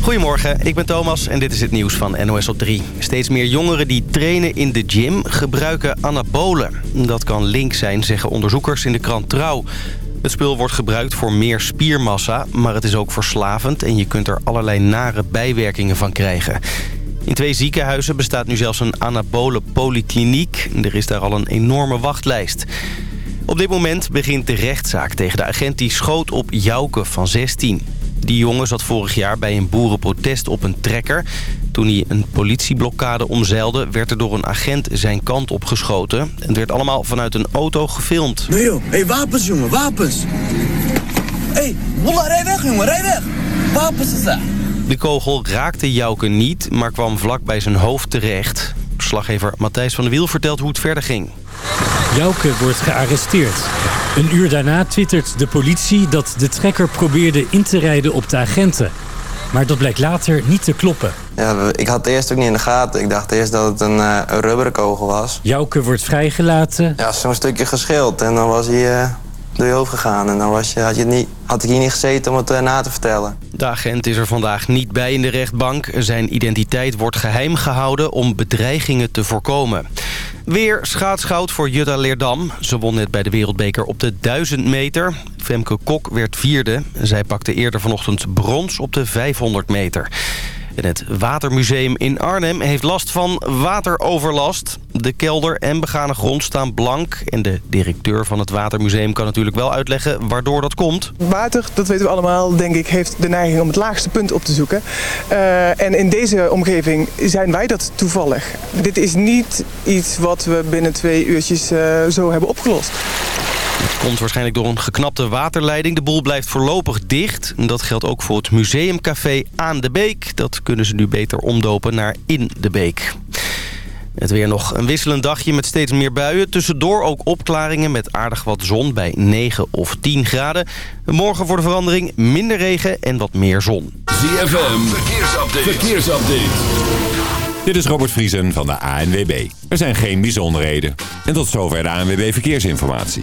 Goedemorgen, ik ben Thomas en dit is het nieuws van NOS op 3. Steeds meer jongeren die trainen in de gym gebruiken anabolen. Dat kan link zijn, zeggen onderzoekers in de krant Trouw. Het spul wordt gebruikt voor meer spiermassa, maar het is ook verslavend... en je kunt er allerlei nare bijwerkingen van krijgen. In twee ziekenhuizen bestaat nu zelfs een anabole polykliniek. Er is daar al een enorme wachtlijst. Op dit moment begint de rechtszaak tegen de agent die schoot op Jouke van 16. Die jongen zat vorig jaar bij een boerenprotest op een trekker. Toen hij een politieblokkade omzeilde, werd er door een agent zijn kant op geschoten. Het werd allemaal vanuit een auto gefilmd. Nee joh, hey, wapens jongen, wapens. Hé, hey, rij weg jongen, rij weg. Wapens is daar. De kogel raakte Jouke niet, maar kwam vlak bij zijn hoofd terecht. Slaggever Matthijs van der Wiel vertelt hoe het verder ging. Jouke wordt gearresteerd. Een uur daarna twittert de politie dat de trekker probeerde in te rijden op de agenten. Maar dat blijkt later niet te kloppen. Ja, ik had het eerst ook niet in de gaten. Ik dacht eerst dat het een, uh, een rubberen kogel was. Jouke wordt vrijgelaten. Ja, zo'n stukje geschild en dan was hij uh, door je hoofd gegaan. En dan was je, had, je niet, had ik hier niet gezeten om het uh, na te vertellen. De agent is er vandaag niet bij in de rechtbank. Zijn identiteit wordt geheim gehouden om bedreigingen te voorkomen. Weer schaatsgoud voor Jutta Leerdam. Ze won net bij de Wereldbeker op de 1000 meter. Femke Kok werd vierde. Zij pakte eerder vanochtend brons op de 500 meter. Het Watermuseum in Arnhem heeft last van wateroverlast. De kelder en begane grond staan blank. En de directeur van het Watermuseum kan natuurlijk wel uitleggen waardoor dat komt. Water, dat weten we allemaal, denk ik, heeft de neiging om het laagste punt op te zoeken. Uh, en in deze omgeving zijn wij dat toevallig. Dit is niet iets wat we binnen twee uurtjes uh, zo hebben opgelost. Komt waarschijnlijk door een geknapte waterleiding. De boel blijft voorlopig dicht. Dat geldt ook voor het museumcafé aan de Beek. Dat kunnen ze nu beter omdopen naar in de Beek. Het weer nog een wisselend dagje met steeds meer buien. Tussendoor ook opklaringen met aardig wat zon bij 9 of 10 graden. Morgen voor de verandering minder regen en wat meer zon. ZFM, verkeersupdate. verkeersupdate. Dit is Robert Vriesen van de ANWB. Er zijn geen bijzonderheden. En tot zover de ANWB Verkeersinformatie.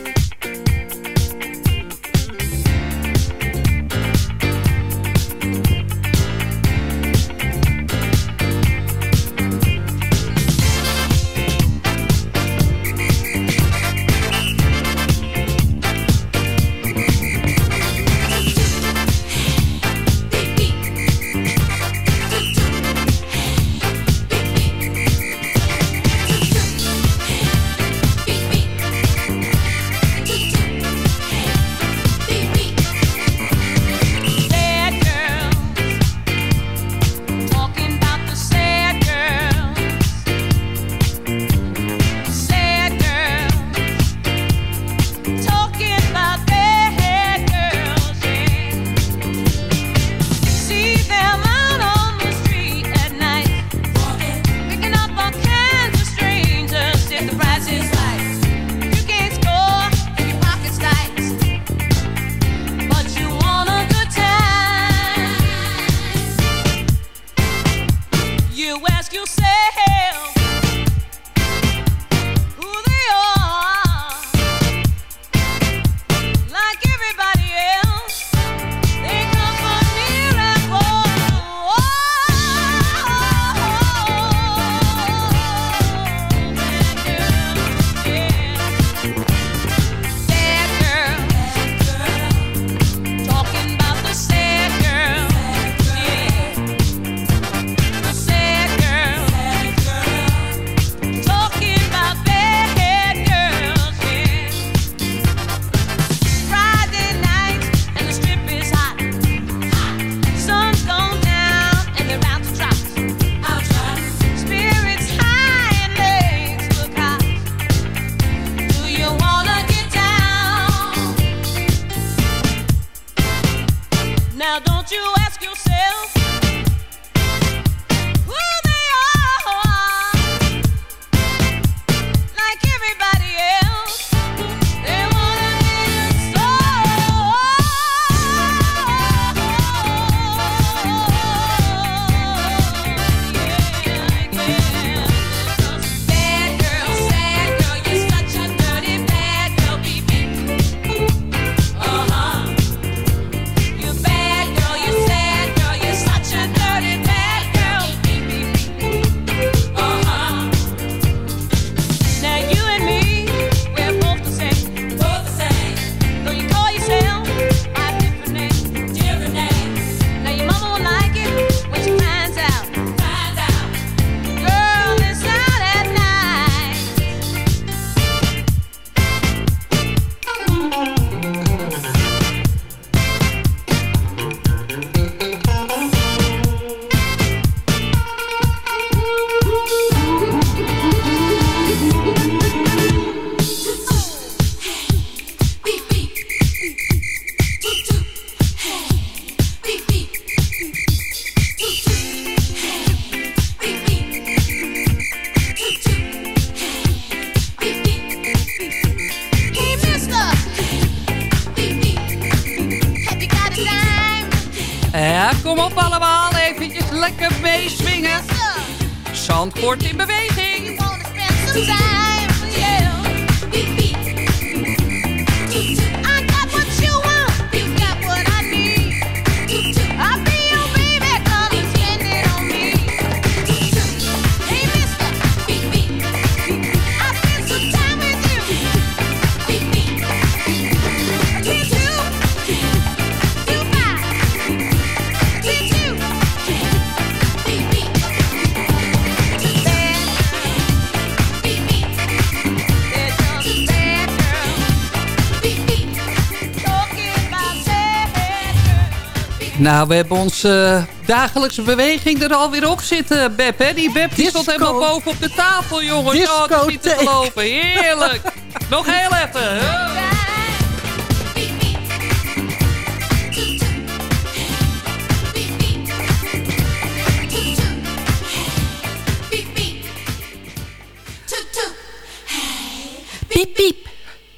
Nou, we hebben onze dagelijkse beweging er alweer op zitten, Beb. Hè? Die Beb die stond helemaal boven op de tafel, jongens. Oh, dat is niet te Discotheek. geloven. Heerlijk. Nog heel even. Huh?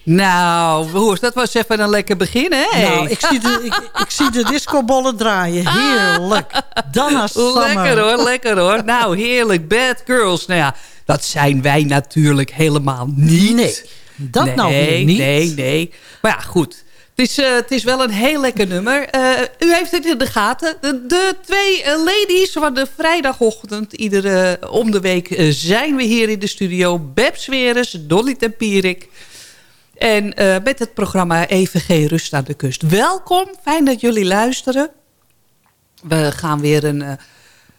Nou, Roers, dat was even een lekker begin, hè? Nou, ik zie, de, ik, ik zie de discobollen draaien. Heerlijk. Donna Summer. Lekker hoor, lekker hoor. Nou, heerlijk. Bad Girls. Nou ja, dat zijn wij natuurlijk helemaal niet. Nee, dat nee, nou weer niet. Nee, nee. Maar ja, goed. Het is, eh, het is wel een heel lekker nummer. Eh, u heeft het in de gaten. De, de twee eh, ladies van de vrijdagochtend... iedere om de week zijn we hier in de studio. Beb Sweres, Dolly Tempierik... En eh, met het programma EVG Rust aan de Kust. Welkom, fijn dat jullie luisteren. We gaan weer een, eh,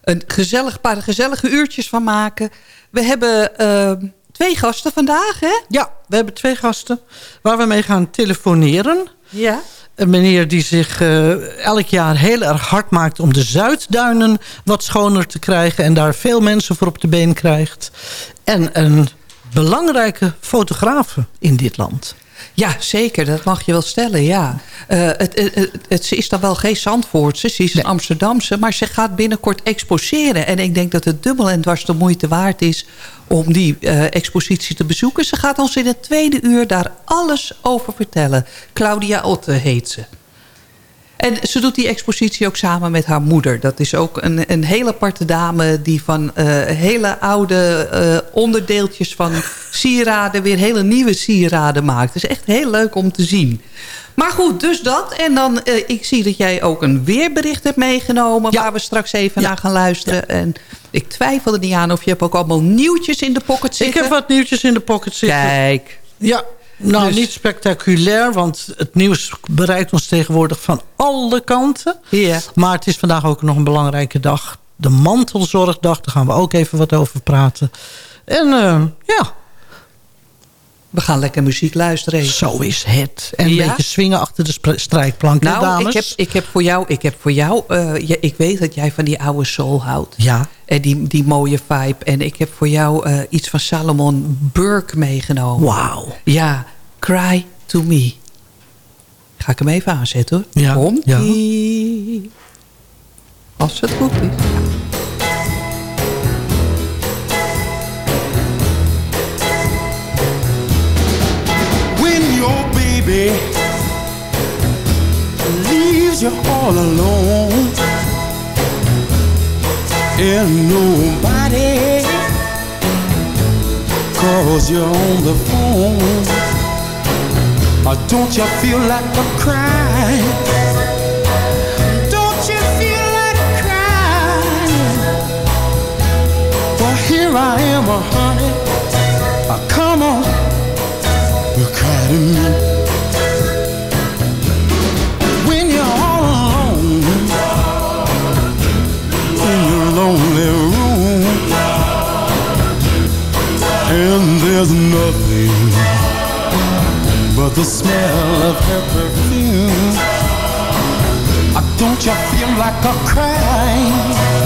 een gezellig paar gezellige uurtjes van maken. We hebben eh, twee gasten vandaag, hè? Ja, we hebben twee gasten waar we mee gaan telefoneren. Ja. Een meneer die zich eh, elk jaar heel erg hard maakt... om de Zuidduinen wat schoner te krijgen... en daar veel mensen voor op de been krijgt. En een belangrijke fotografe in dit land. Ja, zeker. Dat mag je wel stellen, ja. Eh, het, het, het, het- ze is dan wel geen Zandvoortse, ze is een Amsterdamse... maar ze gaat binnenkort exposeren. En ik denk dat het dubbel en dwars de moeite waard is... om die eh, expositie te bezoeken. Ze gaat ons in het tweede uur daar alles over vertellen. Claudia Otte heet ze. En ze doet die expositie ook samen met haar moeder. Dat is ook een, een hele aparte dame die van eh, hele oude eh, onderdeeltjes van sieraden... weer hele nieuwe sieraden maakt. Het is echt heel leuk om te zien. Maar goed, dus dat. En dan, eh, ik zie dat jij ook een weerbericht hebt meegenomen... waar we straks even naar gaan luisteren. En ik twijfel er niet aan of je hebt ook allemaal nieuwtjes in de pocket zitten. Ik heb wat nieuwtjes in de pocket zitten. Kijk. Ja, nou Dus- niet spectaculair, want het nieuws bereikt ons tegenwoordig van alle kanten. Ja. Maar het is vandaag ook nog een belangrijke dag. De mantelzorgdag, daar gaan we ook even wat over praten. En eh, ja, We gaan lekker muziek luisteren. zo is het. En een Ja? beetje swingen achter de strijkplank, Nou, dames. ik heb, ik heb voor jou, ik heb voor jou eh, ja, ik weet dat jij van die oude soul houdt. Ja. En die, die mooie vibe. En ik heb voor jou eh, iets van Salomon Burke meegenomen. Wauw. Ja, Cry to Me. Ga ik hem even aanzetten hoor. Ja, Komt ja. Als het goed is. Baby. Leaves you all alone. And nobody calls you on the phone. Or don't you feel like a crying there's nothing but the smell of her perfume. Don't you feel like a crying?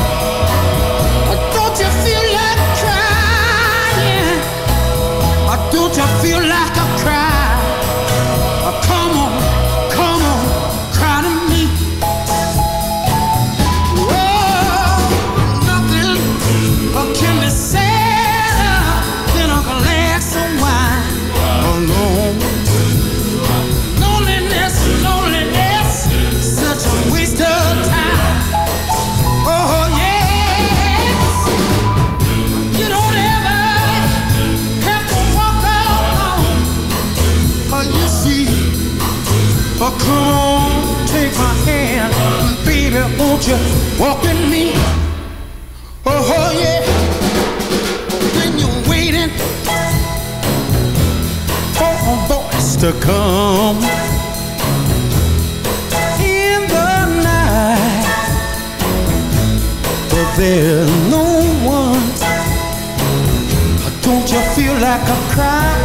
Come on, take my hand, baby, won't you walk with me? Oh, oh yeah, when you're waiting for a voice to come in the night, but there's no one. Don't you feel like a cry?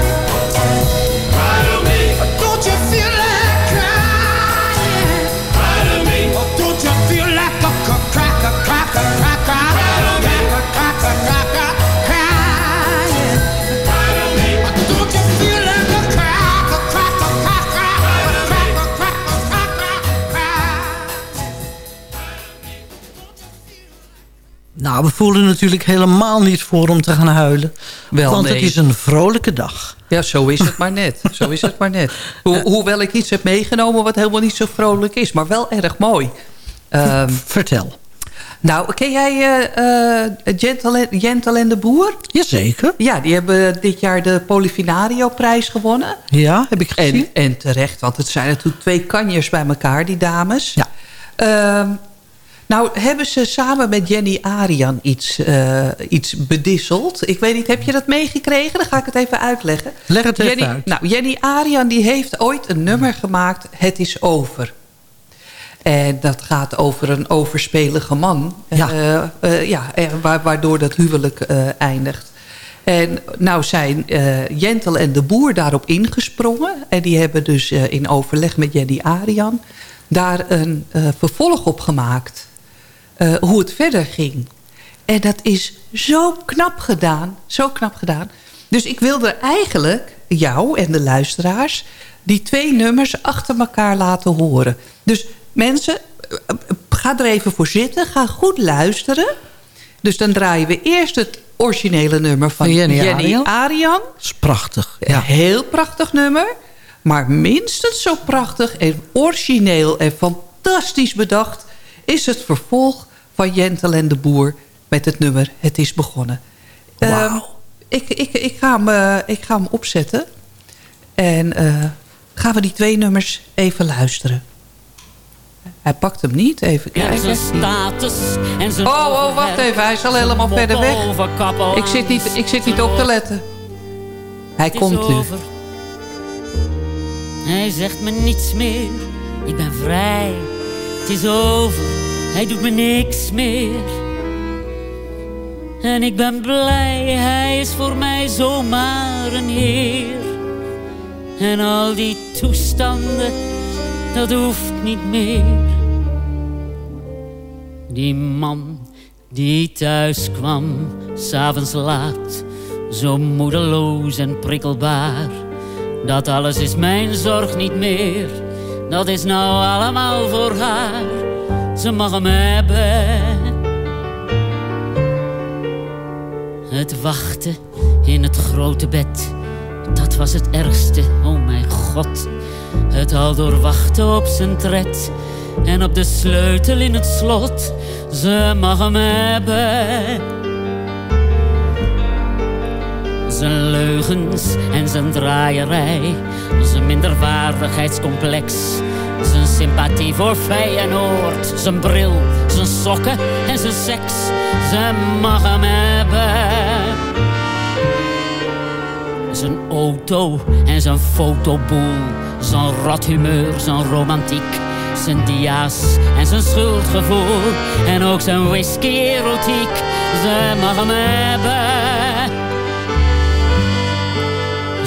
Nou, we voelen natuurlijk helemaal niet voor om te gaan huilen. Wel, want het is een vrolijke dag. Ja, zo is het maar net. Zo is het maar net. Ho- hoewel ik iets heb meegenomen wat helemaal niet zo vrolijk is. Maar wel erg mooi. Ehm, Vertel. nou, ken jij eh, eh, Jentel, en- Jentel en de Boer? Jazeker. Ja, die hebben dit jaar de Polifinario-prijs gewonnen. Ja, heb ik gezien. En, en terecht, want het zijn natuurlijk twee kanjers bij elkaar, die dames. Ja. Ehm, nou, hebben ze samen met Jenny Arian iets, eh, iets bedisseld? Ik weet niet, heb je dat meegekregen? Dan ga ik het even uitleggen. Leg het even Jenny, uit. Nou, Jenny Arian die heeft ooit een nummer gemaakt, Het is over. En dat gaat over een overspelige man. Ja. Eh, ja, eh, wa- waardoor dat huwelijk eindigt. En nou zijn eh, Jentel en de Boer daarop ingesprongen. En die hebben dus in overleg met Jenny Arian... daar een vervolg op gemaakt. Eh, hoe het verder ging. En dat is zo knap gedaan. Zo knap gedaan. Dus ik wilde eigenlijk jou en de luisteraars... die twee nummers achter elkaar laten horen. Dus mensen, eh, ga er even voor zitten. Ga goed luisteren. Dus dan draaien we eerst het originele nummer van Van Jenny Jenny, Arian. Arian. Dat is prachtig. Een Ja. heel prachtig nummer. Maar minstens zo prachtig en origineel en fantastisch bedacht... is het vervolg van Jentel en de Boer met het nummer Het is begonnen. Ehm, ik, ik, ik, ga hem, eh, ik ga hem opzetten. En eh, gaan we die twee nummers even luisteren. Hij pakt hem niet. Even En kijken. zijn status en zijn Oh, oh, wacht even. Hij is al helemaal verder weg. Ik zit, niet, ik zit niet op te letten. Hij komt nu. Hij zegt me niets meer, ik ben vrij. Het is over, hij doet me niks meer. En ik ben blij, hij is voor mij zomaar een heer. En al die toestanden, dat hoeft niet meer. Die man die thuis kwam, s'avonds laat, zo moedeloos en prikkelbaar. Dat alles is mijn zorg niet meer, dat is nou allemaal voor haar. Ze mag hem hebben. Het wachten in het grote bed, dat was het ergste, oh mijn god. Het al doorwachten op zijn tred en op de sleutel in het slot. Ze mag hem hebben. Zijn leugens en zijn draaierij, zijn minderwaardigheidscomplex. Zijn sympathie voor Feyenoord, zijn bril, zijn sokken en zijn seks. Ze mag hem hebben. Zijn auto en zijn fotoboel, zijn rothumeur, zijn romantiek. Zijn dia's en zijn schuldgevoel en ook zijn whisky-erotiek. Ze mag hem hebben.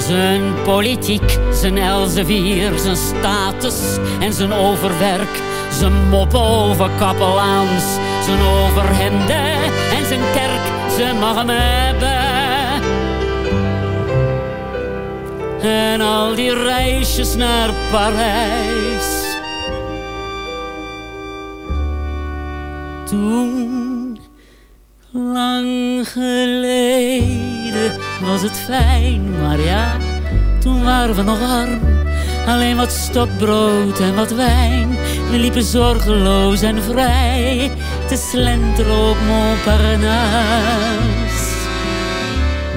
Zijn politiek, zijn Elsevier, zijn status en zijn overwerk. Zijn moppen over kapelaans, zijn overhemden en zijn kerk. Ze mag hem hebben. En al die reisjes naar Parijs. Toen, lang geleden, was het fijn, maar ja, toen waren we nog arm. Alleen wat stokbrood en wat wijn. We liepen zorgeloos en vrij te slenteren op Montparnasse.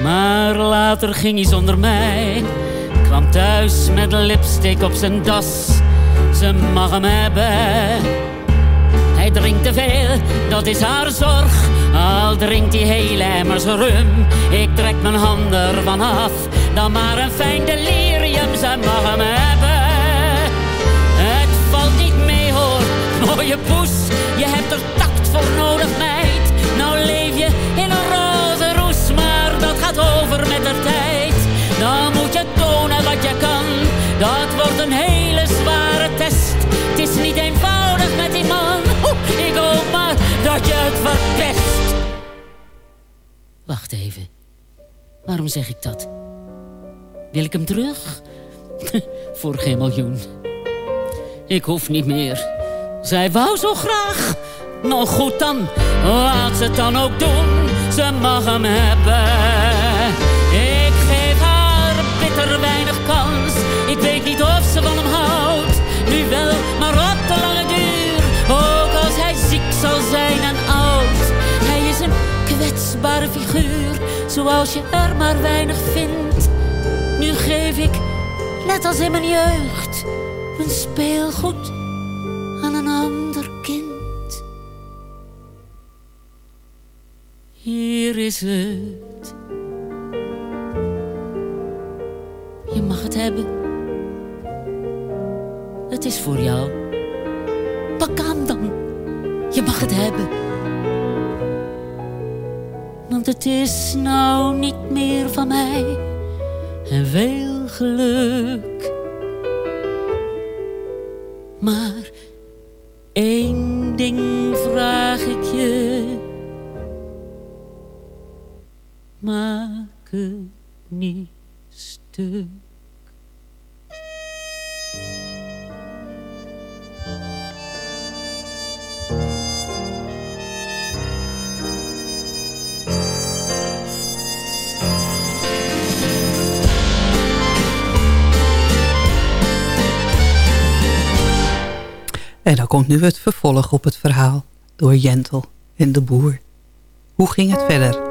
Maar later ging hij zonder mij. Kwam thuis met lipstick op zijn das. Ze mag hem hebben. Hij drinkt te veel, dat is haar zorg. Al drinkt hij hele emmers rum. Ik trek mijn handen ervan af. Dan maar een fijn delirium, ze mag hem hebben. Het valt niet mee hoor, mooie poes. Je hebt er tact voor nodig meid. Nou leef je in een roze roes, maar dat gaat over met de tijd. Dan moet je tonen wat je kan. Dat wordt een hele zware test. Het is niet eenvoudig met die man. Ik hoop maar dat je het verpest. Even. Waarom zeg ik dat? Wil ik hem terug? Voor geen miljoen. Ik hoef niet meer. Zij wou zo graag. Nou goed dan, laat ze het dan ook doen. Ze mag hem hebben. Ik geef haar bitter weinig kans. Ik weet niet of ze van hem houdt. Nu wel, maar op kwetsbare figuur. Zoals je er maar weinig vindt. Nu geef ik, net als in mijn jeugd, mijn speelgoed aan een ander kind. Hier is het. Je mag het hebben. Het is voor jou. Pak aan dan. Je mag het hebben. Want het is nou niet meer van mij. En veel geluk. Maar komt nu het vervolg op het verhaal door Jentel en de boer. Hoe ging het verder?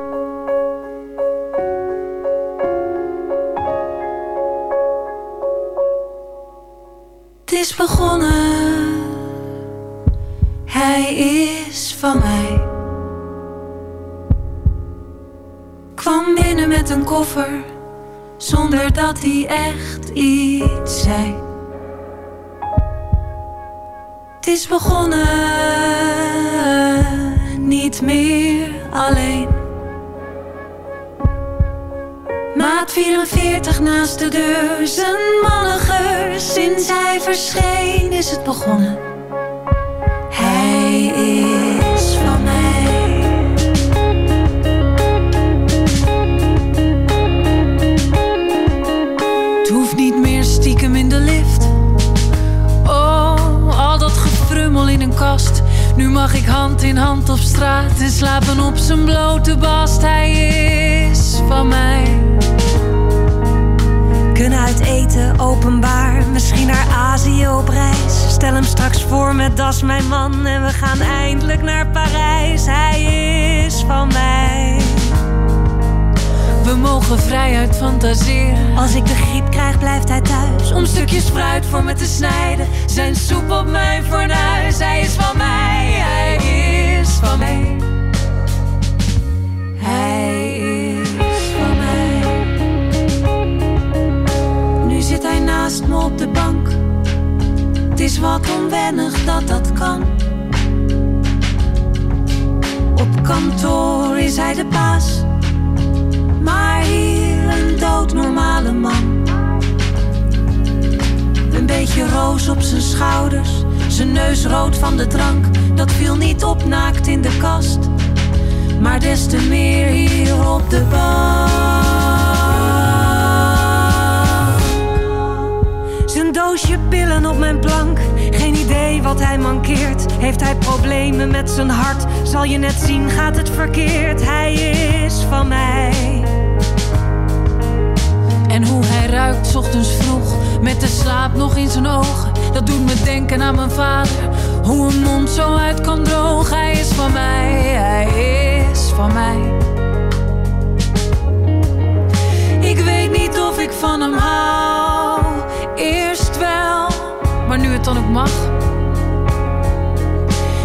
Het is begonnen, hij is van mij. Kwam binnen met een koffer, zonder dat hij echt iets zei. Is begonnen, niet meer alleen. Maat 44 naast de deur, zijn mannengeur. Sinds hij verscheen is het begonnen. Mag ik hand in hand op straat en slapen op zijn blote bast. Hij is van mij. Kunnen uit eten, openbaar, misschien naar Azië op reis. Stel hem straks voor met Das mijn man en we gaan eindelijk naar Parijs. Hij is van mij. We mogen vrijuit fantaseren. Als ik de griep krijg, blijft hij thuis. Om stukjes fruit voor me te snijden. Zijn soep op mijn fornuis. Hij is van mij, van mij. Hij is van mij. Nu zit hij naast me op de bank. Het is wat onwennig dat dat kan. Op kantoor is hij de baas. Maar hier een doodnormale man. Een beetje roos op zijn schouders. Zijn neus rood van de drank. Dat viel niet op naakt in de kast. Maar des te meer hier op de bank. Zijn doosje pillen op mijn plank. Geen idee wat hij mankeert. Heeft hij problemen met zijn hart? Zal je net zien, gaat het verkeerd. Hij is van mij. En hoe hij ruikt ochtends vroeg. Met de slaap nog in zijn ogen. Dat doet me denken aan mijn vader. Hoe een mond zo uit kan drogen. Hij is van mij, hij is van mij. Ik weet niet of ik van hem hou. Eerst wel, maar nu het dan ook mag.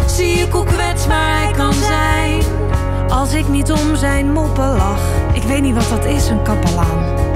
Zie ik hoe kwetsbaar hij kan zijn. Als ik niet om zijn moppen lach. Ik weet niet wat dat is, een kapelaan.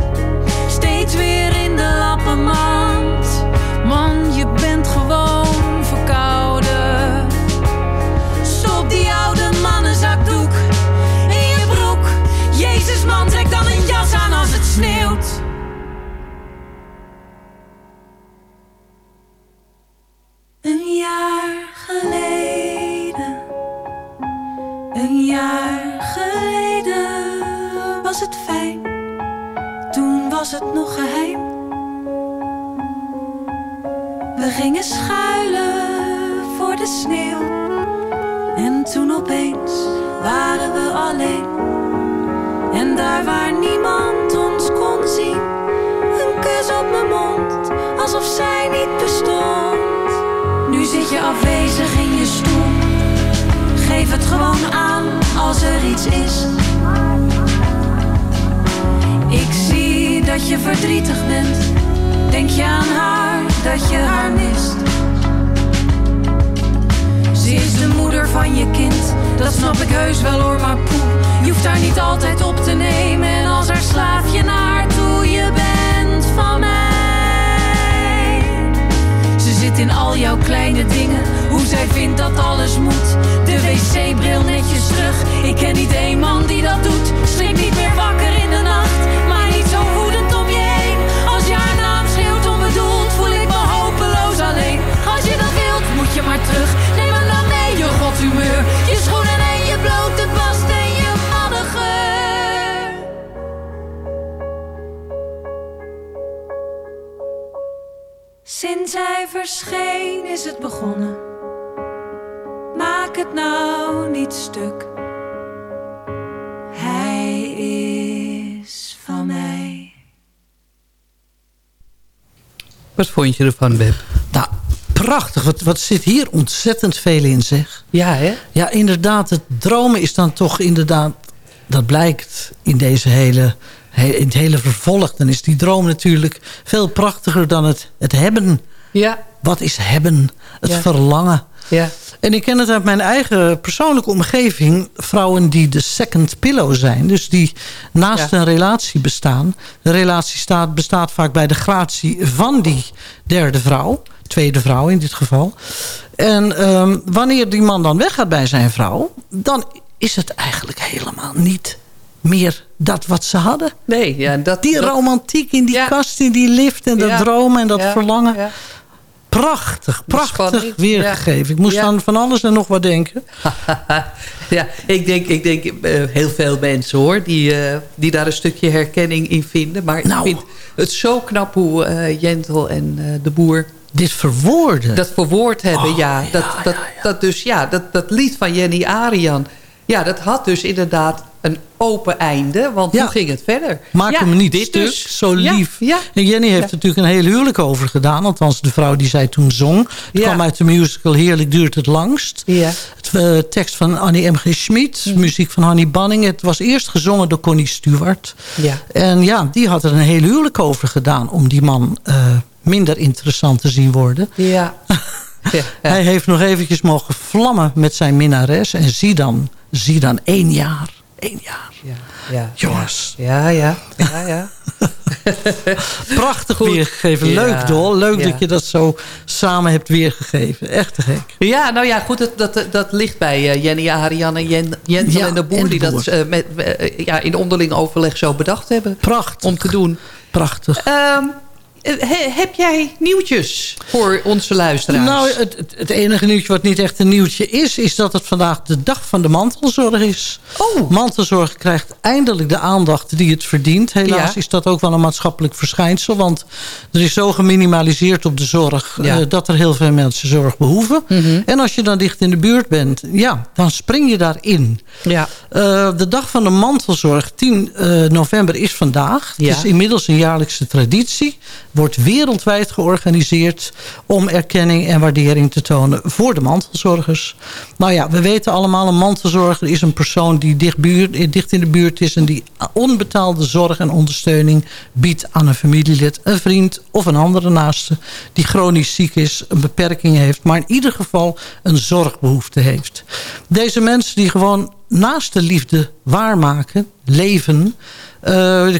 Sinds hij verscheen is het begonnen. Maak het nou niet stuk. Hij is van mij. Wat vond je ervan, Beb? Nou, prachtig. Wat, wat zit hier ontzettend veel in, zeg. Ja, hè? Ja, inderdaad. Het dromen is dan toch inderdaad... Dat blijkt in deze hele, het hele vervolg. Dan is die droom natuurlijk veel prachtiger dan het, het hebben. Ja. Wat is hebben? Het Ja. verlangen. Ja. En ik ken het uit mijn eigen persoonlijke omgeving. Vrouwen die de second pillow zijn. Dus die naast Ja. een relatie bestaan. De relatie staat, bestaat vaak bij de gratie van die derde vrouw. Tweede vrouw in dit geval. En ehm, wanneer die man dan weggaat bij zijn vrouw... dan is het eigenlijk helemaal niet meer dat wat ze hadden. Nee, ja, dat, Die dat- romantiek in die kast, in die lift en dat Ja. dromen en dat Ja. verlangen. Ja. Prachtig, prachtig weergegeven. Ik moest aan van alles en nog wat denken. ja, ik denk, ik denk eh, heel veel mensen hoor, die, eh, die daar een stukje herkenning in vinden. Maar Nou. ik vind het zo knap hoe eh, Jentel en de boer Dit verwoorden. Dat verwoord hebben, Oh, ja. Dat, dat, dat dus, ja, dat, dat lied van Jenny Arian. Ja, dat had dus inderdaad een open einde. Want Ja. hoe ging het verder? Maak ja, hem niet dit stuk, dus. zo lief. Ja, En Jenny heeft er natuurlijk een heel huwelijk over gedaan. Althans, de vrouw die zij toen zong. Het kwam uit de musical Heerlijk duurt het langst. Ja. Het eh, tekst van Annie M.G. Schmid. Muziek van Hanny Banning. Het was eerst gezongen door Connie Stewart. Ja. En ja, die had er een heel huwelijk over gedaan... om die man eh, minder interessant te zien worden. Ja. ja. Hij heeft nog eventjes mogen vlammen met zijn minnares. En zie dan, zie dan één jaar. Eén jaar. Ja, ja, Jongens. Ja, ja, ja, ja. Prachtig Goed. weergegeven. Ja, Leuk, Dol. Leuk ja. dat je dat zo samen hebt weergegeven. Echt te gek. Ja, nou ja, goed, dat, dat, dat ligt bij eh, Jenny Arian en Jen, Jentel Ja, en de Boer... en de die Boer. dat eh, met, eh, ja, in onderling overleg zo bedacht hebben. Prachtig. Om te doen. Prachtig. Ehm, eh, he- heb jij nieuwtjes voor onze luisteraars? Nou, het, het, enige nieuwtje wat niet echt een nieuwtje is... is dat het vandaag de dag van de mantelzorg is. Oh. Mantelzorg krijgt eindelijk de aandacht die het verdient. Helaas Ja. is dat ook wel een maatschappelijk verschijnsel. Want er is zo geminimaliseerd op de zorg... Ja. Mhm. eh, dat er heel veel mensen zorg behoeven. En als je dan dicht in de buurt bent... ja, dan spring je daarin. Ja. Eh, de dag van de mantelzorg, 10 eh, november, is vandaag. Ja. Het is inmiddels een jaarlijkse traditie. Wordt wereldwijd georganiseerd om erkenning en waardering te tonen voor de mantelzorgers. Nou ja, we weten allemaal, een mantelzorger is een persoon die dicht, eh, dicht in de buurt is... en die onbetaalde zorg en ondersteuning biedt aan een familielid, een vriend of een andere naaste... die chronisch ziek is, een beperking heeft, maar in ieder geval een zorgbehoefte heeft. Deze mensen die gewoon naast de liefde waarmaken, leven... eh,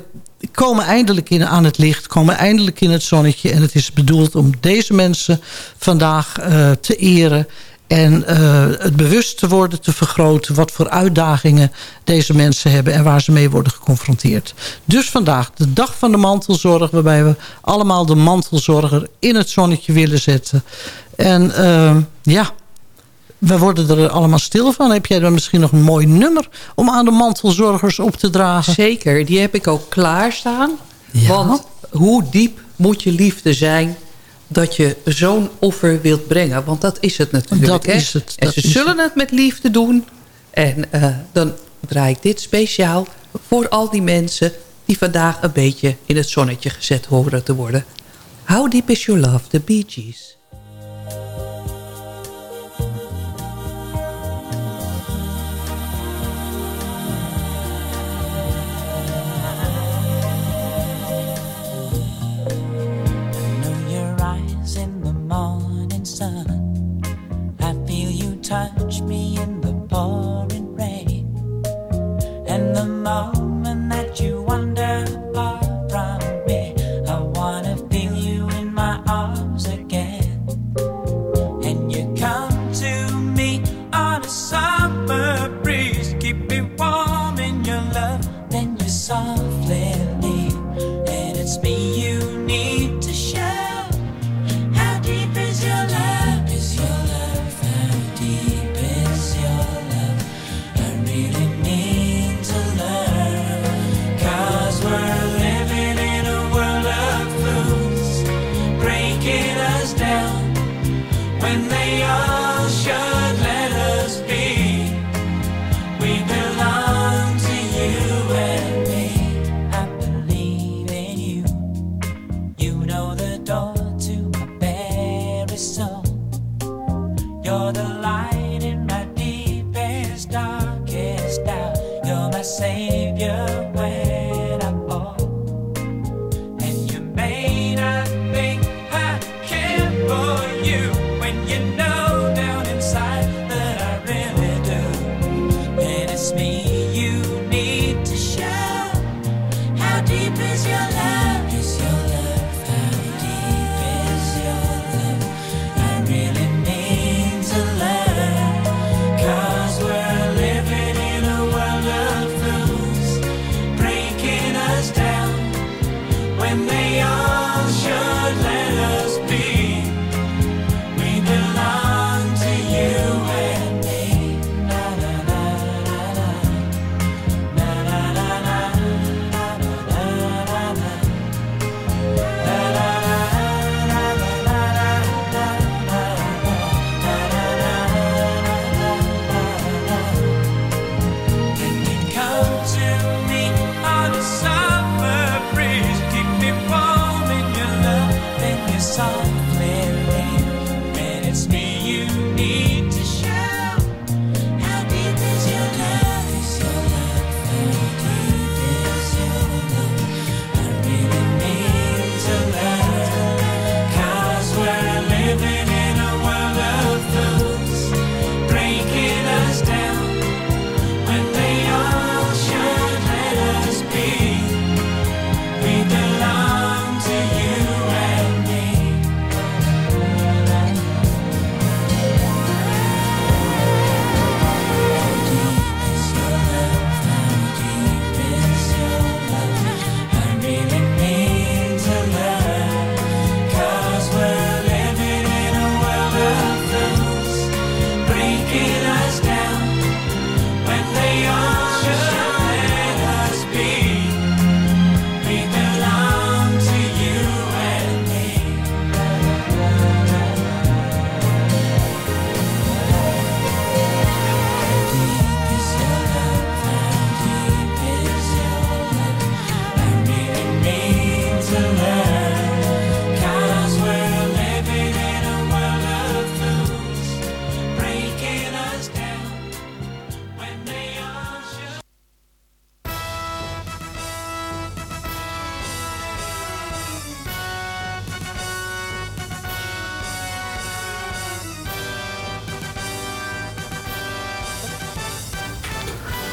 komen eindelijk in, aan het licht, komen eindelijk in het zonnetje. En het is bedoeld om deze mensen vandaag eh, te eren... en eh, het bewust te worden te vergroten... wat voor uitdagingen deze mensen hebben... en waar ze mee worden geconfronteerd. Dus vandaag de dag van de mantelzorg... waarbij we allemaal de mantelzorger in het zonnetje willen zetten. En eh, ja, we worden er allemaal stil van. Heb jij dan misschien nog een mooi nummer... om aan de mantelzorgers op te dragen? Zeker, die heb ik ook klaarstaan. Ja. Want hoe diep moet je liefde zijn dat je zo'n offer wilt brengen? Want dat is het natuurlijk. Dat hè? is het, En dat ze is zullen het met liefde doen. En eh, dan draai ik dit speciaal voor al die mensen... die vandaag een beetje in het zonnetje gezet horen te worden. How Deep Is Your Love, The Bee Gees. Touch me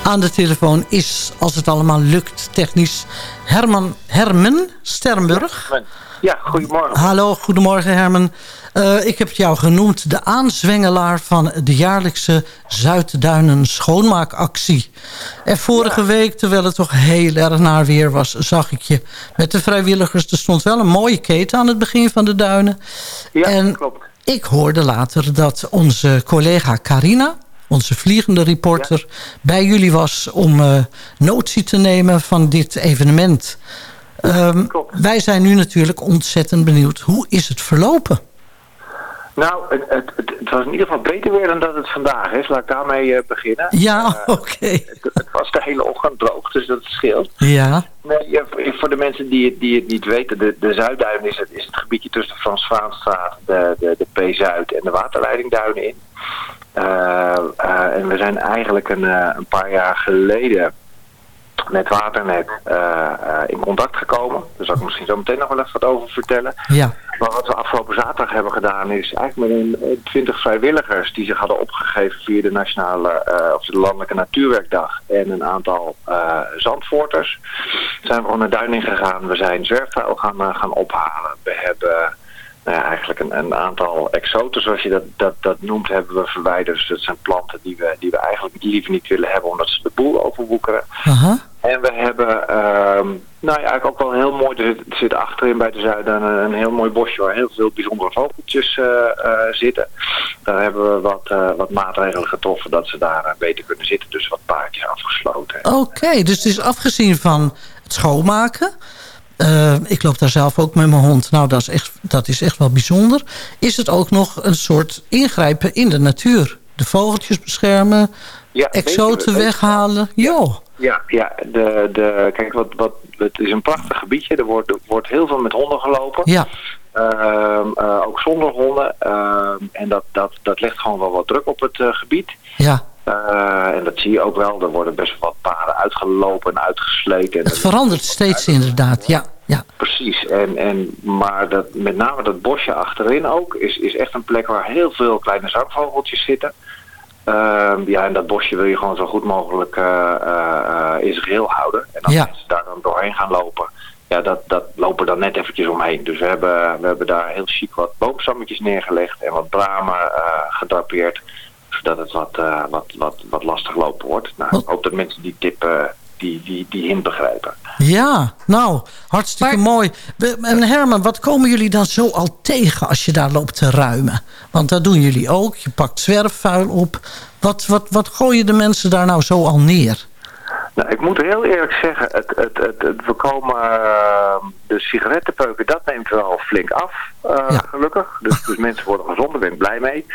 Aan de telefoon is, als het allemaal lukt, technisch Herman Hermen Sternburg. Ja, goedemorgen. Hallo, goedemorgen Herman. Eh, ik heb jou genoemd de aanzwengelaar van de jaarlijkse Zuidduinen schoonmaakactie. En vorige week, terwijl het toch heel erg naar weer was... zag ik je met de vrijwilligers. Er stond wel een mooie keten aan het begin van de duinen. Ja, en klopt. ik hoorde later dat onze collega Carina onze vliegende reporter, bij jullie was om uh, notie te nemen van dit evenement. Um, wij zijn nu natuurlijk ontzettend benieuwd. Hoe is het verlopen? Nou, het, het, het, was in ieder geval beter weer dan dat het vandaag is. Laat ik daarmee uh, beginnen. Ja, uh, oké. Okay. Het, was de hele ochtend droog, dus dat scheelt. Ja. Nee, voor de mensen die, die het niet weten, de, de Zuidduin is het, is het gebiedje tussen de Frans Vaanstraat, de, de, de P-Zuid en de waterleidingduinen in. Uh, en we zijn eigenlijk een, een paar jaar geleden met Waternet uh, uh, in contact gekomen. Daar zal ik misschien zo meteen nog wel even wat over vertellen. Ja. Maar wat we afgelopen zaterdag hebben gedaan is eigenlijk met een twintig vrijwilligers die zich hadden opgegeven via de nationale uh, of de landelijke natuurwerkdag en een aantal zandvoorters. Zijn we gewoon naar Duining gegaan. We zijn zwerfvuil gaan, gaan ophalen. We hebben nou ja, eigenlijk een, een, aantal exoten, zoals je dat, dat, dat noemt, hebben we verwijderd. Dus dat zijn planten die we, die we eigenlijk liever niet willen hebben, omdat ze de boel overwoekeren. En we hebben, um, nou ja, eigenlijk ook wel heel mooi, er zit, achterin bij de Zuiden een, een, heel mooi bosje waar heel veel bijzondere vogeltjes uh, uh, zitten. Daar hebben we wat, uh, wat maatregelen getroffen dat ze daar beter kunnen zitten, dus wat paardjes afgesloten. Oké, okay, dus het is afgezien van het schoonmaken... Uh, ik loop daar zelf ook met mijn hond. Nou, dat is, echt, dat is echt wel bijzonder. Is het ook nog een soort ingrijpen in de natuur? De vogeltjes beschermen, ja, exoten we, weghalen? Jo. Ja, ja de, de, kijk, wat, wat, het is een prachtig gebiedje. Er wordt, er wordt heel veel met honden gelopen. Ja. Uh, uh, ook zonder honden. en dat, dat, dat legt gewoon wel wat druk op het uh, gebied. Ja. Uh, en dat zie je ook wel. Er worden best wel wat paden uitgelopen en uitgesleten. Het verandert steeds inderdaad, ja. ja. Precies. En, en, maar dat, met name dat bosje achterin ook is, is echt een plek waar heel veel kleine zangvogeltjes zitten. Uh, ja, en dat bosje wil je gewoon zo goed mogelijk uh, uh, Israël houden. En als ja. mensen daar dan doorheen gaan lopen, ja, dat, dat lopen dan net eventjes omheen. Dus we hebben, we hebben daar heel chic wat boomstammetjes neergelegd en wat bramen gedrapeerd zodat het wat, uh, wat, wat, wat lastig lopen wordt. Nou, ik hoop dat mensen die tip uh, die, die, die hint begrijpen. Ja, nou, hartstikke maar... mooi. En Herman, wat komen jullie dan zo al tegen als je daar loopt te ruimen? Want dat doen jullie ook. Je pakt zwerfvuil op. Wat, wat, wat gooien de mensen daar nou zo al neer? Nou, ik moet heel eerlijk zeggen, het, het, het, het we komen, uh, de sigarettenpeuken, dat neemt wel flink af, ja. gelukkig. Dus, dus mensen worden gezond, daar ben ik blij mee.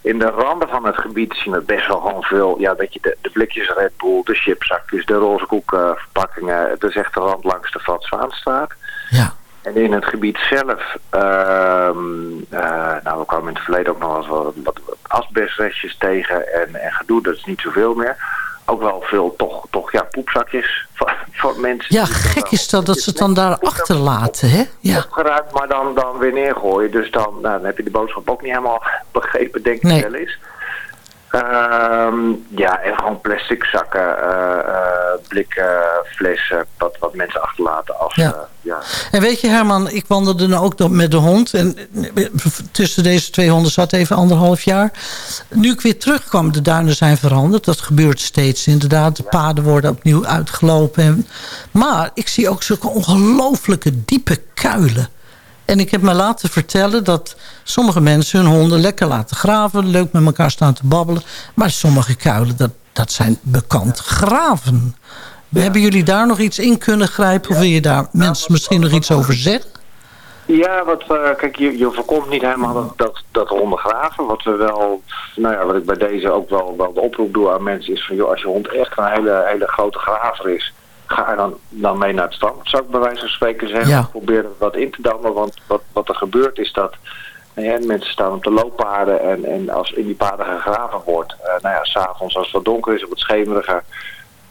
In de randen van het gebied zien we best wel gewoon veel, ja, weet je, de, de blikjes Red Bull, de chipzakjes, de roze koekverpakkingen. het is echt de rand langs de Vatsvaanstraat. Ja. En in het gebied zelf, uh, uh, nou, we kwamen in het verleden ook nog wel wat, wat asbestrestjes tegen en, en gedoe, dat is niet zoveel meer ook wel veel toch, toch ja, poepzakjes voor, voor mensen. Ja, gek is dat, dat ze het dan daar achterlaten, hè? Ja. Opgeruimd, maar dan, dan weer neergooien. Dus dan, nou, dan heb je de boodschap ook niet helemaal begrepen, denk ik nee. wel eens. Um, ja, en gewoon plastic zakken, uh, uh, blikken, flessen, wat, wat mensen achterlaten. Als, ja. Uh, ja. En weet je Herman, ik wandelde nou ook met de hond. En tussen deze twee honden zat even anderhalf jaar. Nu ik weer terugkwam, de duinen zijn veranderd. Dat gebeurt steeds inderdaad. De paden worden opnieuw uitgelopen. En, maar ik zie ook zulke ongelooflijke diepe kuilen. En ik heb me laten vertellen dat sommige mensen hun honden lekker laten graven. Leuk met elkaar staan te babbelen. Maar sommige kuilen, dat, dat zijn bekend graven. Ja. Hebben jullie daar nog iets in kunnen grijpen? Of wil je daar mensen misschien nog iets over zeggen? Ja, wat, uh, kijk, je, je voorkomt niet helemaal dat, dat, dat honden graven. Wat we wel, nou ja, wat ik bij deze ook wel, wel de oproep doe aan mensen is van, joh, als je hond echt een hele, hele grote graver is, ga er dan, dan mee naar het strand, zou ik bij wijze van spreken zeggen. Ja. Probeer er wat in te dammen, want wat, wat er gebeurt is dat nou ja, mensen staan op de looppaden en, en als in die paden gegraven wordt, uh, nou ja, s'avonds als het wat donker is, of het schemeriger,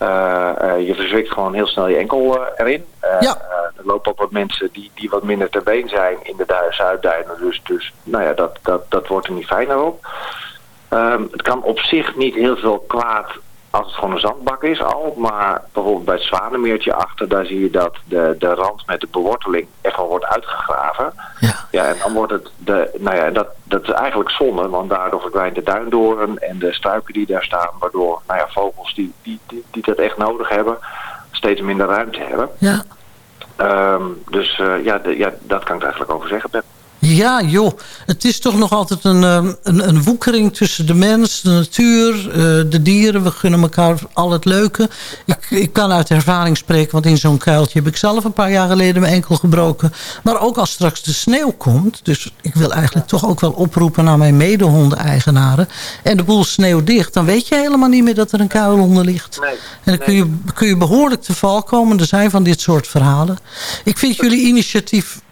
uh, uh, je verzwikt gewoon heel snel je enkel erin. ja. er lopen ook wat mensen die, die wat minder ter been zijn in de Zuidduinen, dus, dus nou ja, dat, dat, dat wordt er niet fijner op. Um, het kan op zich niet heel veel kwaad als het gewoon een zandbak is al. Maar bijvoorbeeld bij het Zwanemeertje achter, daar zie je dat de, de rand met de beworteling echt wel wordt uitgegraven. Ja. en dan wordt het, de, nou ja, dat, dat is eigenlijk zonde, want daardoor verdwijnt de duindoren en de struiken die daar staan, waardoor nou ja, vogels die, die, die, die dat echt nodig hebben, steeds minder ruimte hebben. Ja. Ehm, dus eh, ja, de, ja, dat kan ik eigenlijk over zeggen, Pep. Ja, joh. Het is toch nog altijd een, ehm, een, een woekering tussen de mens, de natuur, eh, de dieren. We gunnen elkaar al het leuke. Ik, ik kan uit ervaring spreken, want in zo'n kuiltje heb ik zelf een paar jaar geleden mijn enkel gebroken. Maar ook als straks de sneeuw komt. Dus ik wil eigenlijk toch ook wel oproepen naar mijn medehonden-eigenaren. En de boel sneeuw dicht, dan weet je helemaal niet meer dat er een kuil onder ligt. Nee. En dan kun je, kun je behoorlijk te val komen. Er zijn van dit soort verhalen. Ik vind jullie initiatief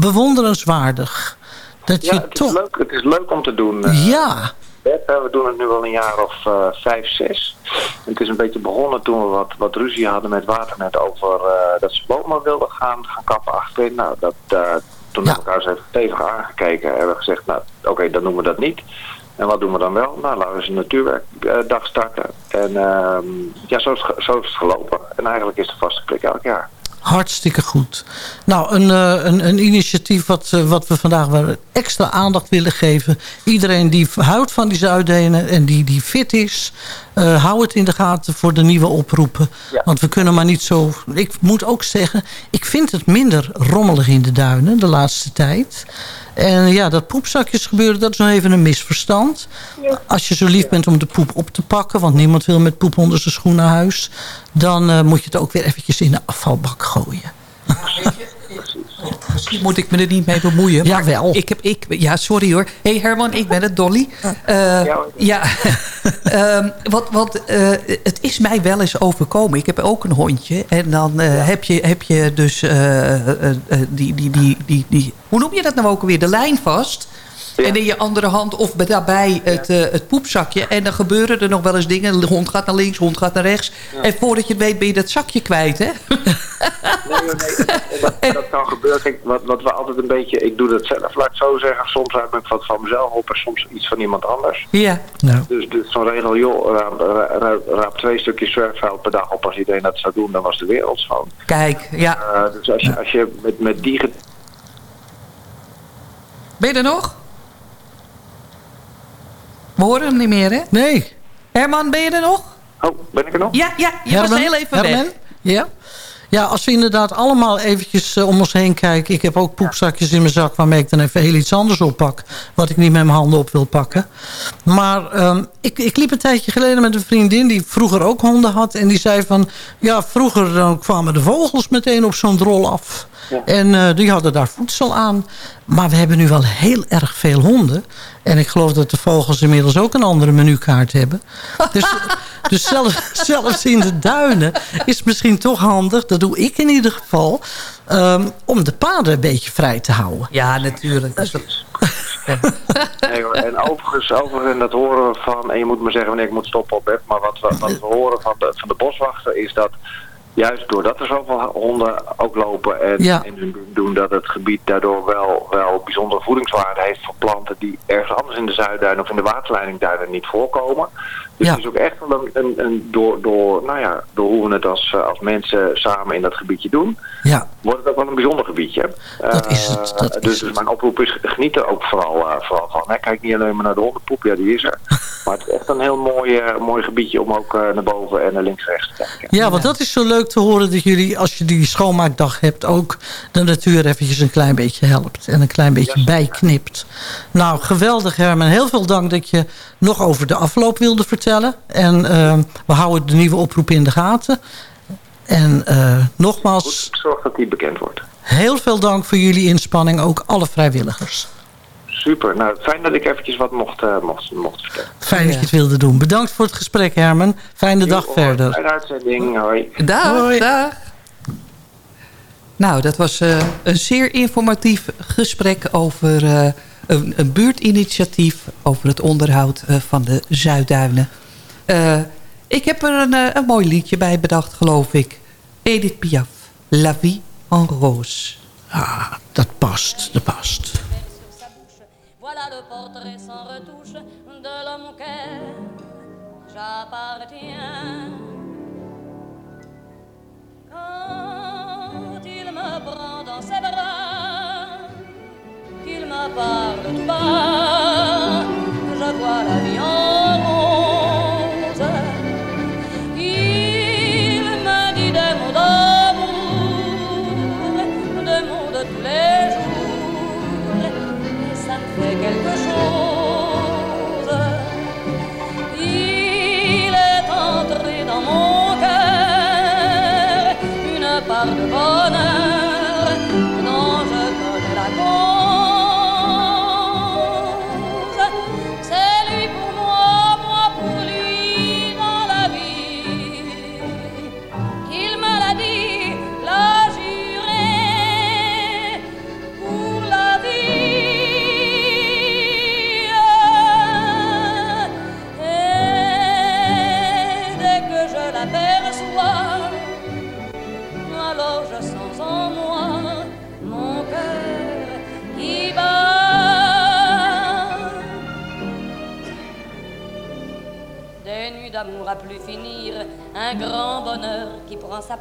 bewonderenswaardig. Dat Ja, je het, toch... is leuk, het is leuk om te doen. eh, Ja. We doen het nu al een jaar of eh, vijf, zes. Het is een beetje begonnen toen we wat, wat ruzie hadden met Waternet over eh, dat ze bomen wilden gaan, gaan kappen achterin. Nou, dat, toen hebben we elkaar eens even stevig aangekeken en hebben gezegd, nou oké, dan doen we dat niet. En wat doen we dan wel? Nou, laten we eens een natuurwerkdag starten. En ehm, ja, zo is, zo is het gelopen. En eigenlijk is de vaste klik elk jaar. Hartstikke goed. Nou, een, eh, een, een initiatief wat, eh, wat we vandaag wel extra aandacht willen geven. Iedereen die houdt van die Zuidenen en die, die fit is... eh, hou het in de gaten voor de nieuwe oproepen. Want we kunnen maar niet zo... Ik moet ook zeggen, ik vind het minder rommelig in de duinen de laatste tijd. En ja, dat poepzakjes gebeuren, dat is nog even een misverstand. Als je zo lief bent om de poep op te pakken... want niemand wil met poep onder zijn schoen naar huis... dan eh, moet je het ook weer eventjes in de afvalbak gooien. Misschien moet ik me er niet mee bemoeien. Ja, wel. Ik heb, ik, ja, sorry hoor. hey Herman, ik ben het, Dolly. Eh, ja, Ehm, wat, wat, eh, het is mij wel eens overkomen. Ik heb ook een hondje. En dan eh, heb, je, heb je dus die, die, die, die, die... Hoe noem je dat nou ook alweer? De lijn vast. En in je andere hand of bij- daarbij het, eh, het poepzakje. En dan gebeuren er nog wel eens dingen. De hond gaat naar links, hond gaat naar rechts. En voordat je het weet ben je dat zakje kwijt, hè? dat, dat kan gebeuren. Kijk, wat, wat we altijd een beetje, ik doe dat zelf, laat ik zo zeggen. Soms ruim ik wat van mezelf op en soms iets van iemand anders. Ja. Dus, dus zo'n regel, joh, raap, raap, raap twee stukjes zwerfvuil per dag op. Als iedereen dat zou doen, dan was de wereld schoon. Kijk, ja. Eh, dus als je, als je met, met die... Ben je er nog? We horen hem niet meer, hè? Nee. Herman, ben je er nog? Oh, ben ik er nog? Ja, ja je was heel even Herman? weg. Ja? Ja, als we inderdaad allemaal eventjes eh, om ons heen kijken. Ik heb ook poepzakjes in mijn zak waarmee ik dan even heel iets anders oppak. Wat ik niet met mijn handen op wil pakken. Maar ehm, ik, ik liep een tijdje geleden met een vriendin die vroeger ook honden had. En die zei van, ja vroeger dan kwamen de vogels meteen op zo'n drol af. En eh, die hadden daar voedsel aan. Maar we hebben nu wel heel erg veel honden. En ik geloof dat de vogels inmiddels ook een andere menukaart hebben. Dus, dus zelf, zelfs in de duinen is het misschien toch handig... dat doe ik in ieder geval... ehm, om de paden een beetje vrij te houden. Ja, natuurlijk. Dat... Nee, hoor. en overigens, overigens, en dat horen we van, en je moet maar zeggen wanneer ik moet stoppen op bed, maar wat we, wat we horen van de, van de boswachter is dat juist doordat er zoveel honden ook lopen en Ja. doen, dat het gebied daardoor wel, wel bijzondere voedingswaarde heeft voor planten die ergens anders in de Zuidduin of in de waterleidingduinen niet voorkomen. Dus het is ook echt wel een, een, een door, door, nou ja, door hoe we het als, eh, als mensen samen in dat gebiedje doen, Ja. wordt het ook wel een bijzonder gebiedje. Dat is het, dat dus, dus mijn oproep is, geniet er ook vooral, eh, vooral van. Hè. Kijk niet alleen maar naar de hondenpoep, ja die is er. maar het is echt een heel mooi, eh, mooi gebiedje om ook eh, naar boven en naar links rechts te kijken. Ja, want dat is zo leuk te horen dat jullie, als je die schoonmaakdag hebt... ook de natuur eventjes een klein beetje helpt en een klein beetje bijknipt. Nou, geweldig Herman. Heel veel dank dat je nog over de afloop wilde vertellen. En eh, we houden de nieuwe oproep in de gaten. En eh, nogmaals, Zorg dat die bekend wordt. heel veel dank voor jullie inspanning. Ook alle vrijwilligers. Super, nou fijn dat ik eventjes wat mocht, eh, mocht, mocht vertellen. Fijn dat je het wilde doen. Bedankt voor het gesprek Herman. Fijne dag verder. Fijne uitzending, hoi. Dag, dag. Nou, dat was eh, een zeer informatief gesprek over eh, een, een buurtinitiatief... over het onderhoud eh, van de Zuidduinen. Uh, ik heb er een, eh, een mooi liedje bij bedacht, geloof ik. Edith Piaf, La vie en rose. Ah, dat past, dat past. Voilà le portrait sans retouche de l'homme auquel j'appartiens. Quand il me prend dans ses bras, qu'il me parle tout bas, je vois la vie en rose.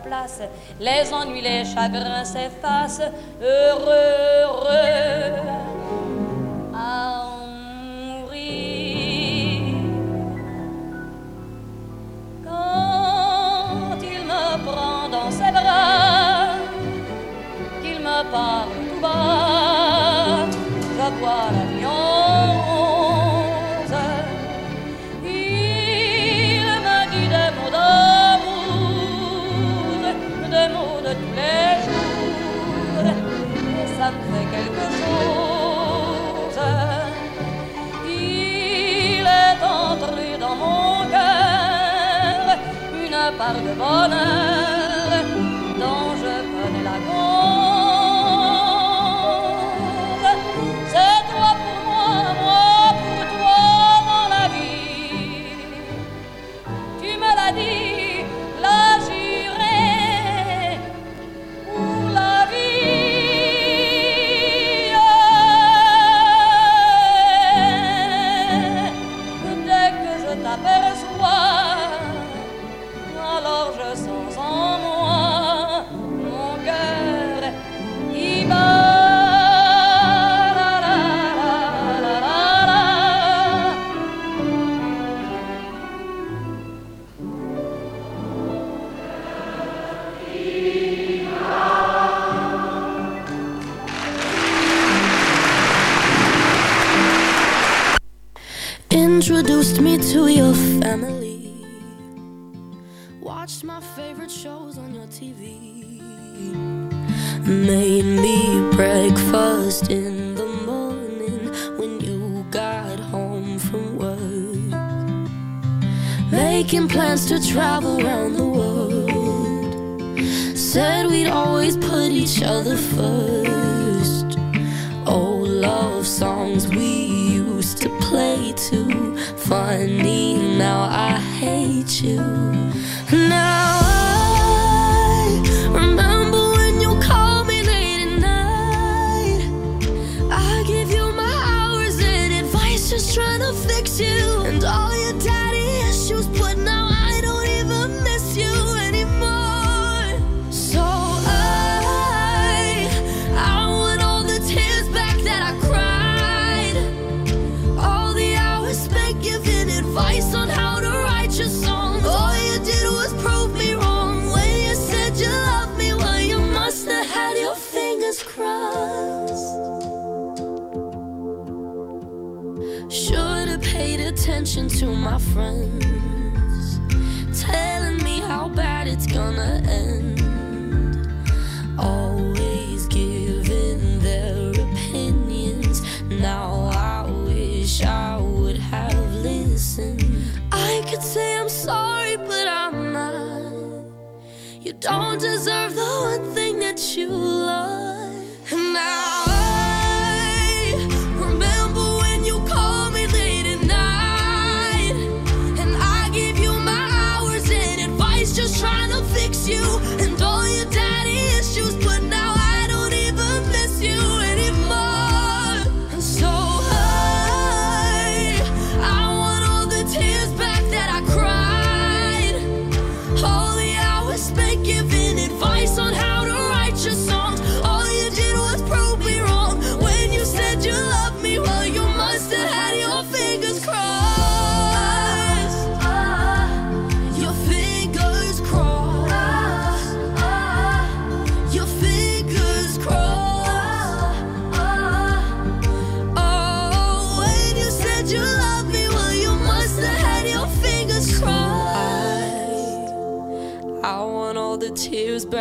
place, les ennuis, les chagrins s'effacent, heureux, heureux. t'aperçois, alors je sens en don't deserve the one thing that you love.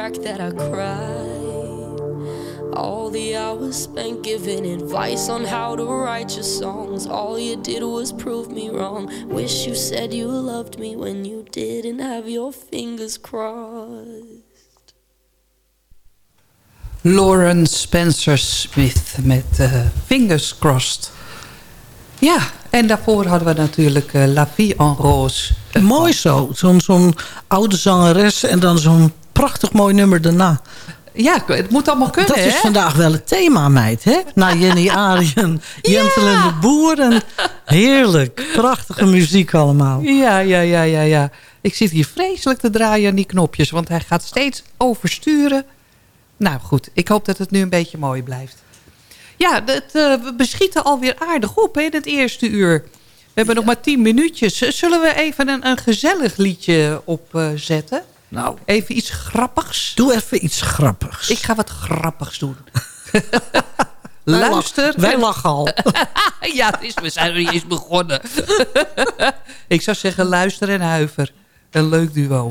Tears back that I cried. All the hours spent giving advice on how to write your songs. All you did was prove me wrong. Wish you said you loved me when you didn't have your fingers crossed. Lauren Spencer Smith met eh, Fingers Crossed. Ja, en daarvoor hadden we natuurlijk eh, La Vie en Rose. Mooi zo. Zo'n zo'n oude zangeres en dan zo'n prachtig mooi nummer daarna. Ja, het moet allemaal kunnen, Dat is hè? vandaag wel het thema, meid. Hè? Na Jenny Arien, Jentel en de Boer. En heerlijk. Prachtige muziek allemaal. Ja, ja, ja, ja, ja. Ik zit hier vreselijk te draaien aan die knopjes, want hij gaat steeds oversturen. Nou goed, ik hoop dat het nu een beetje mooi blijft. Ja, het, eh, we beschieten alweer aardig op hè, in het eerste uur. We hebben nog maar tien minuutjes. Zullen we even een, een gezellig liedje opzetten? Nou, even iets grappigs. Doe even iets grappigs. Ik ga wat grappigs doen. Luister. wij lachen al. ja, het is, we zijn niet eens begonnen. ik zou zeggen luister en huiver. Een leuk duo.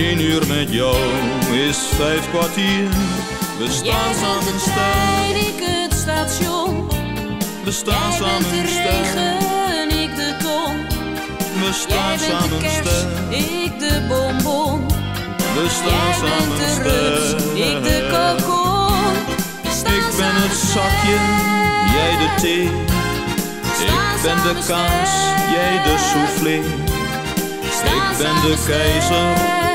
Eén uur met jou is vijf kwartier. We staan samen trein, ik het station. we staan samen de regen, ik de ton. We staan samen sterk. ik de bonbon. We staan samen sterk. ik de kokon. Ik ben het zakje, jij de thee. Ik ben de kaas, jij de soufflé. Ik ben de keizer,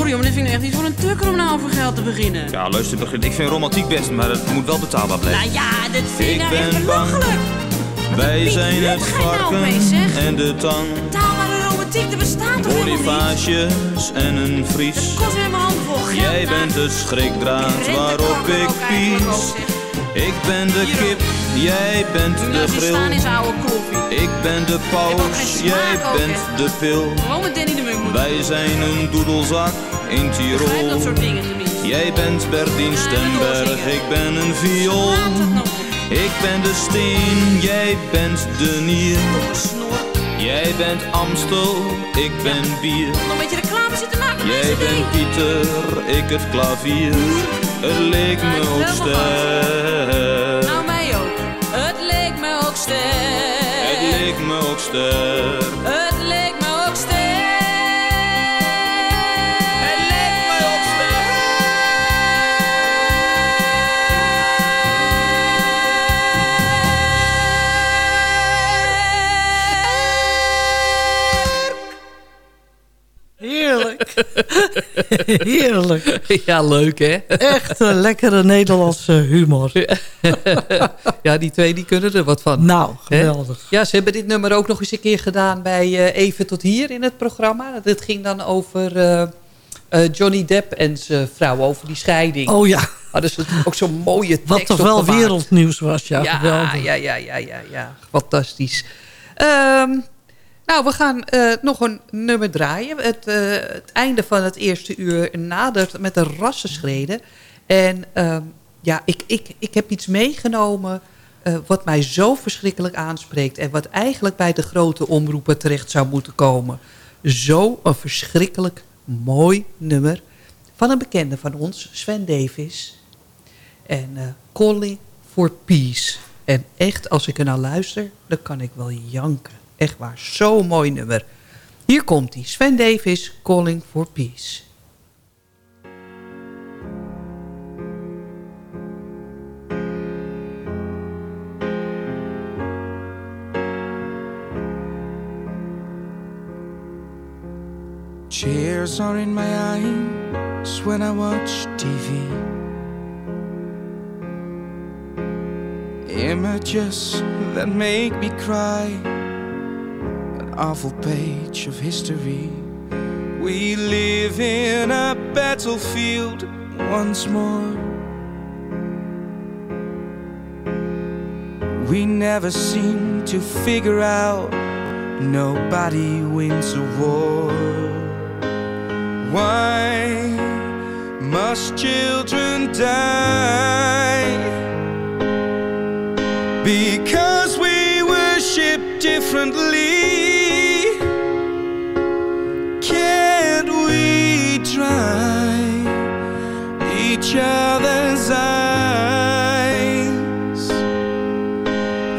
Sorry, maar dit vind ik echt niet voor een tukker om nou over geld te beginnen. Ja, luister, begin- ik vind romantiek best, maar het moet wel betaalbaar blijven. Nou ja, dit vind ik, nou ben belachelijk. Wij zijn het nou varken en de tang. Taalbare romantiek, er bestaat toch? Bonifages en een vries. Kost weer mijn handen vol geld. Jij bent de schrikdraad waarop ik pies. Ik ben de kip, jij bent de nou grill. staan in zijn oude koffie. Ik ben de paus, jij bent de pil. Wij zijn een doedelzak in Tirol. Jij bent Bertien Stemberg, ik ben een viool. Ik ben de steen, jij bent de nier. Jij bent Amstel, ik ben bier. Nog een beetje reclame zitten maken. Jij bent. Pieter, ik het klavier. Het leek me ook sterk. Sterk. Het leek me ook sterk. Heerlijk. Ja, leuk hè? Echt een lekkere Nederlandse humor. ja, die twee die kunnen er wat van. Nou, geweldig. Ja, ze hebben dit nummer ook nog eens een keer gedaan bij eh, Even tot hier in het programma. Dit ging dan over eh, eh, Johnny Depp en zijn vrouw, over die scheiding. Oh ja. Hadden ze ook zo'n mooie tekst Wat toch wel wereldnieuws was, ja. Ja, geweldig. ja, ja, ja, ja, ja. Fantastisch. Ehm, nou, we gaan eh, nog een nummer draaien. Het, eh, het einde van het eerste uur nadert met een rassenschreden. En ehm, ja, ik, ik, ik heb iets meegenomen eh, wat mij zo verschrikkelijk aanspreekt. En wat eigenlijk bij de grote omroepen terecht zou moeten komen. Zo een verschrikkelijk mooi nummer van een bekende van ons, Sven Davis. En Calling for Peace. En echt, als ik er naar luister, dan kan ik wel janken. Echt waar, zo'n mooi nummer. Hier komt hij, Sven Davis, Calling for Peace. Tears are in my eyes when I watch TV. Images that make me cry. Awful page of history. We live in a battlefield once more. We never seem to figure out nobody wins a war. Why must children die? Because we worship differently. Each other's eyes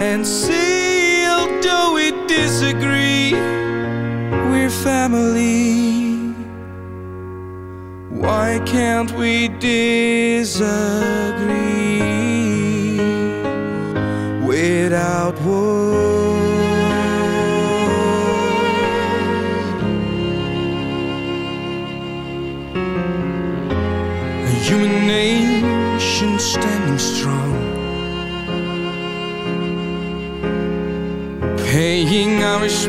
and see, although we disagree, we're family? Why can't we disagree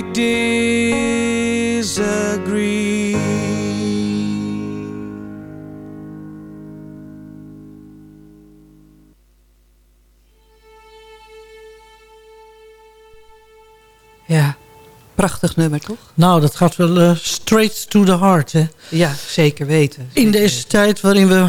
We disagree? Ja, prachtig nummer toch? Nou, dat gaat wel eh, straight to the heart, hè? Ja, zeker weten. In deze tijd waarin we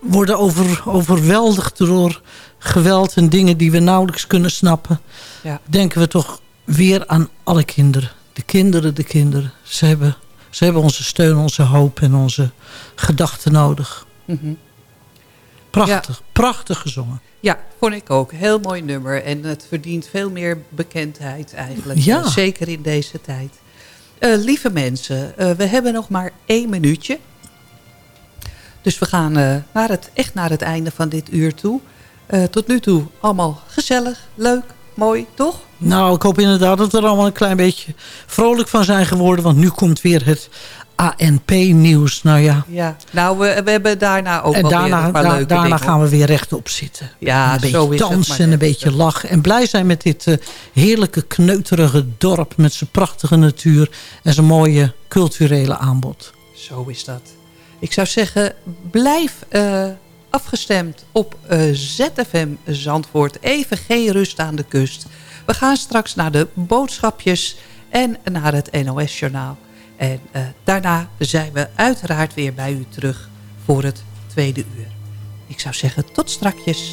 worden over, overweldigd door geweld en dingen die we nauwelijks kunnen snappen... Ja. denken we toch weer aan alle kinderen. de kinderen, de kinderen. Ze hebben, ze hebben onze steun, onze hoop en onze gedachten nodig. Mhm. Prachtig, prachtig gezongen. Ja, vond ik ook. Heel mooi nummer. En het verdient veel meer bekendheid eigenlijk. Ja. Eh, Zeker in deze tijd. Eh, lieve mensen, eh, we hebben nog maar één minuutje. Dus we gaan naar het, echt naar het einde van dit uur toe. Tot nu toe allemaal gezellig, leuk, mooi, toch? Nou, ik hoop inderdaad dat we er allemaal een klein beetje vrolijk van zijn geworden. Want nu komt weer het ANP-nieuws. Nou ja, Ja. Nou, we, we hebben daarna ook en wel daarna, weer een paar da- leuke daarna dingen. gaan we weer rechtop zitten. Ja, een beetje zo is het, dansen en een beetje lachen. En blij zijn met dit eh, heerlijke, kneuterige dorp... met zijn prachtige natuur en zijn mooie culturele aanbod. Zo is dat. Ik zou zeggen, blijf eh, afgestemd op eh, ZFM Zandvoort. Even geen rust aan de kust. We gaan straks naar de boodschapjes en naar het NOS-journaal. En eh, daarna zijn we uiteraard weer bij u terug voor het tweede uur. Ik zou zeggen, tot strakjes.